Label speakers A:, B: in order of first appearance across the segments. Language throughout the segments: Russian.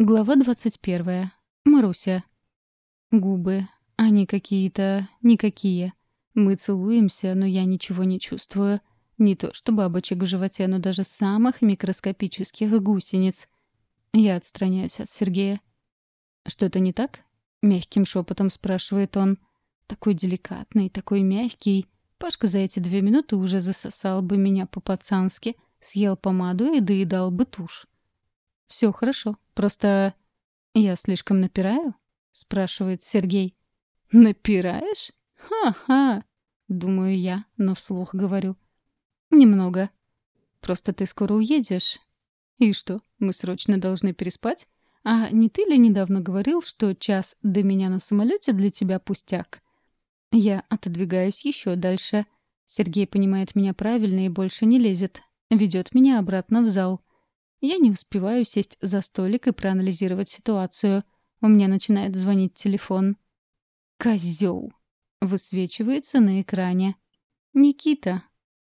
A: Глава двадцать первая. Маруся. Губы. Они какие-то... никакие. Мы целуемся, но я ничего не чувствую. Не то что бабочек в животе, но даже самых микроскопических гусениц. Я отстраняюсь от Сергея. «Что-то не так?» — мягким шепотом спрашивает он. Такой деликатный, такой мягкий. Пашка за эти две минуты уже засосал бы меня по-пацански, съел помаду и доедал бы тушь. «Все хорошо. Просто я слишком напираю?» — спрашивает Сергей. «Напираешь? Ха-ха!» — думаю я, но вслух говорю. «Немного. Просто ты скоро уедешь. И что, мы срочно должны переспать? А не ты ли недавно говорил, что час до меня на самолете для тебя пустяк?» Я отодвигаюсь еще дальше. Сергей понимает меня правильно и больше не лезет. Ведет меня обратно в зал. Я не успеваю сесть за столик и проанализировать ситуацию. У меня начинает звонить телефон. «Козёл!» — высвечивается на экране. «Никита!»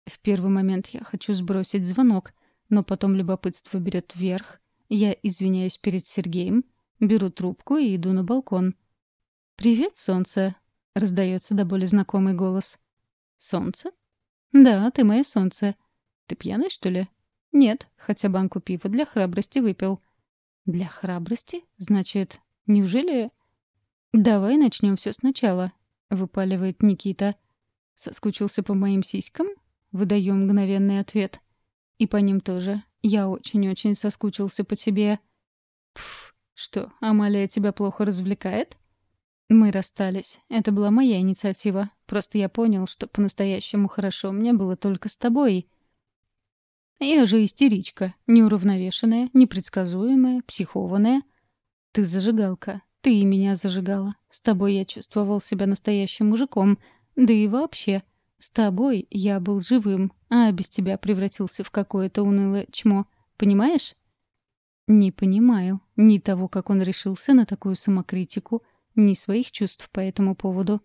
A: В первый момент я хочу сбросить звонок, но потом любопытство берет вверх. Я извиняюсь перед Сергеем, беру трубку и иду на балкон. «Привет, солнце!» — раздается до боли знакомый голос. «Солнце?» «Да, ты мое солнце. Ты пьяный, что ли?» «Нет», — хотя банку пива для храбрости выпил. «Для храбрости? Значит, неужели...» «Давай начнем все сначала», — выпаливает Никита. «Соскучился по моим сиськам?» — выдаю мгновенный ответ. «И по ним тоже. Я очень-очень соскучился по тебе». «Пф, что, Амалия тебя плохо развлекает?» Мы расстались. Это была моя инициатива. Просто я понял, что по-настоящему хорошо мне было только с тобой. Я же истеричка, неуравновешенная, непредсказуемая, психованная. Ты зажигалка. Ты и меня зажигала. С тобой я чувствовал себя настоящим мужиком. Да и вообще. С тобой я был живым, а без тебя превратился в какое-то унылое чмо. Понимаешь? Не понимаю ни того, как он решился на такую самокритику, ни своих чувств по этому поводу.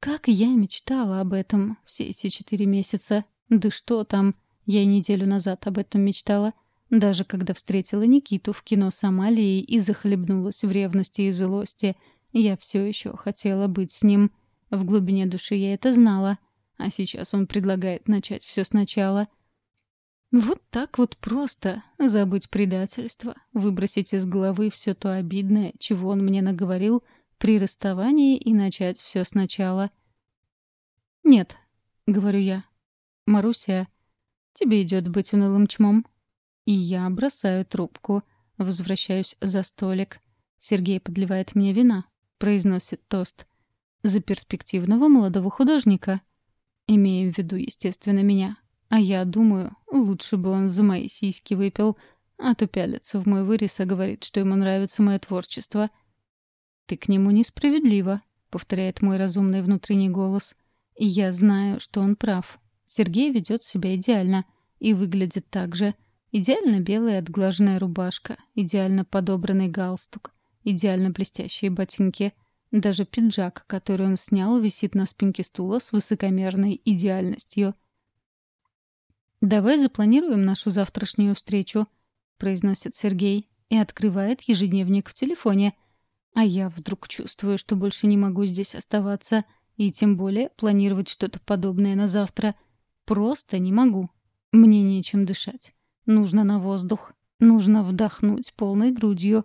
A: Как я мечтала об этом все эти четыре месяца. Да что там, я неделю назад об этом мечтала, даже когда встретила Никиту в кино с Амалией и захлебнулась в ревности и злости. Я все еще хотела быть с ним. В глубине души я это знала. А сейчас он предлагает начать все сначала. Вот так вот просто забыть предательство, выбросить из головы все то обидное, чего он мне наговорил при расставании и начать все сначала. «Нет», — говорю я. «Маруся, Тебе идет быть унылым чмом. И я бросаю трубку, возвращаюсь за столик. Сергей подливает мне вина, произносит тост. За перспективного молодого художника. Имея в виду, естественно, меня. А я думаю, лучше бы он за мои сиськи выпил, а то пялится в мой вырез и говорит, что ему нравится мое творчество. «Ты к нему Сергей ведет себя идеально и выглядит так же. Идеально белая отглаженная рубашка, идеально подобранный галстук, идеально блестящие ботинки. Даже пиджак, который он снял, висит на спинке стула с высокомерной идеальностью. «Давай запланируем нашу завтрашнюю встречу», — произносит Сергей и открывает ежедневник в телефоне. А я вдруг чувствую, что больше не могу здесь оставаться и тем более планировать что-то подобное на завтра — Просто не могу. Мне нечем дышать. Нужно на воздух. Нужно вдохнуть полной грудью.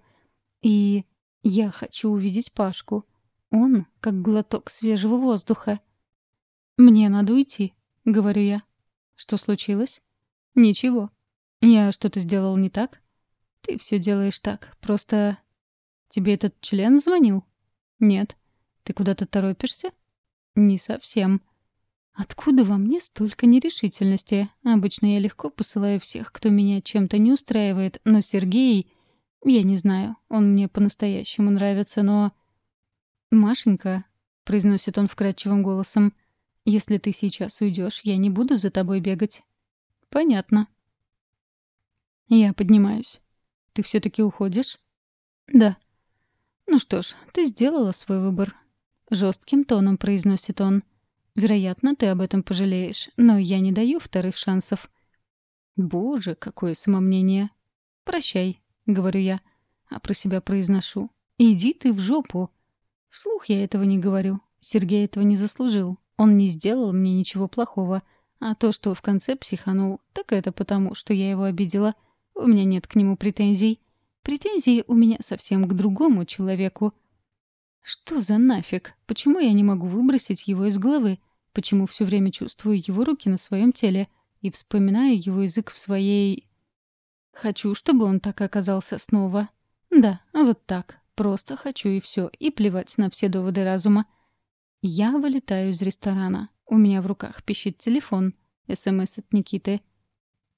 A: И я хочу увидеть Пашку. Он как глоток свежего воздуха. «Мне надо уйти», — говорю я. «Что случилось?» «Ничего. Я что-то сделал не так?» «Ты все делаешь так. Просто...» «Тебе этот член звонил?» «Нет. Ты куда-то торопишься?» «Не совсем. Откуда во мне столько нерешительности? Обычно я легко посылаю всех, кто меня чем-то не устраивает, но Сергей... Я не знаю, он мне по-настоящему нравится, но... «Машенька», — произносит он вкрадчивым голосом, — «если ты сейчас уйдешь, я не буду за тобой бегать». «Понятно». Я поднимаюсь. «Ты все-таки уходишь?» «Да». «Ну что ж, ты сделала свой выбор», — жестким тоном произносит он. Вероятно, ты об этом пожалеешь, но я не даю вторых шансов». «Боже, какое самомнение!» «Прощай», — говорю я, а про себя произношу. «Иди ты в жопу!» Вслух я этого не говорю. Сергей этого не заслужил. Он не сделал мне ничего плохого. А то, что в конце психанул, так это потому, что я его обидела. У меня нет к нему претензий. Претензии у меня совсем к другому человеку. Что за нафиг? Почему я не могу выбросить его из головы? Почему все время чувствую его руки на своем теле и вспоминаю его язык в своей... Хочу, чтобы он так оказался снова. Да, вот так. Просто хочу и все. И плевать на все доводы разума. Я вылетаю из ресторана. У меня в руках пищит телефон. СМС от Никиты.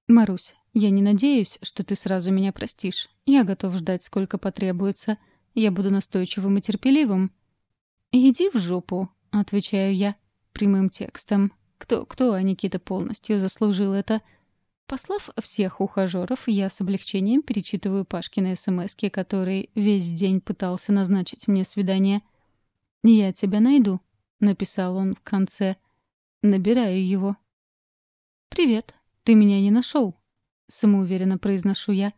A: «Марусь, я не надеюсь, что ты сразу меня простишь. Я готов ждать, прямым текстом. Кто-кто, а Никита полностью заслужил это. Послав всех ухажеров, я с облегчением перечитываю Пашкины смс который весь день пытался назначить мне свидание. «Я тебя найду», — написал он в конце. Набираю его. «Привет, ты меня не нашел», — самоуверенно произношу я.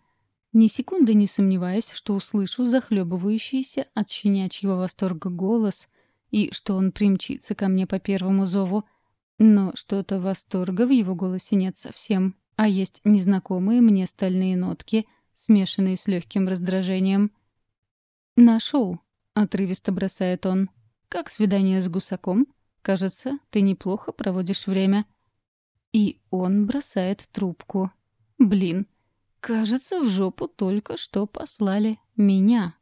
A: Ни секунды не сомневаясь, что услышу захлебывающийся от щенячьего восторга голос — и что он примчится ко мне по первому зову. Но что-то восторга в его голосе нет совсем, а есть незнакомые мне стальные нотки, смешанные с легким раздражением. «Нашел», — отрывисто бросает он. «Как свидание с гусаком? Кажется, ты неплохо проводишь время». И он бросает трубку. «Блин, кажется, в жопу только что послали меня».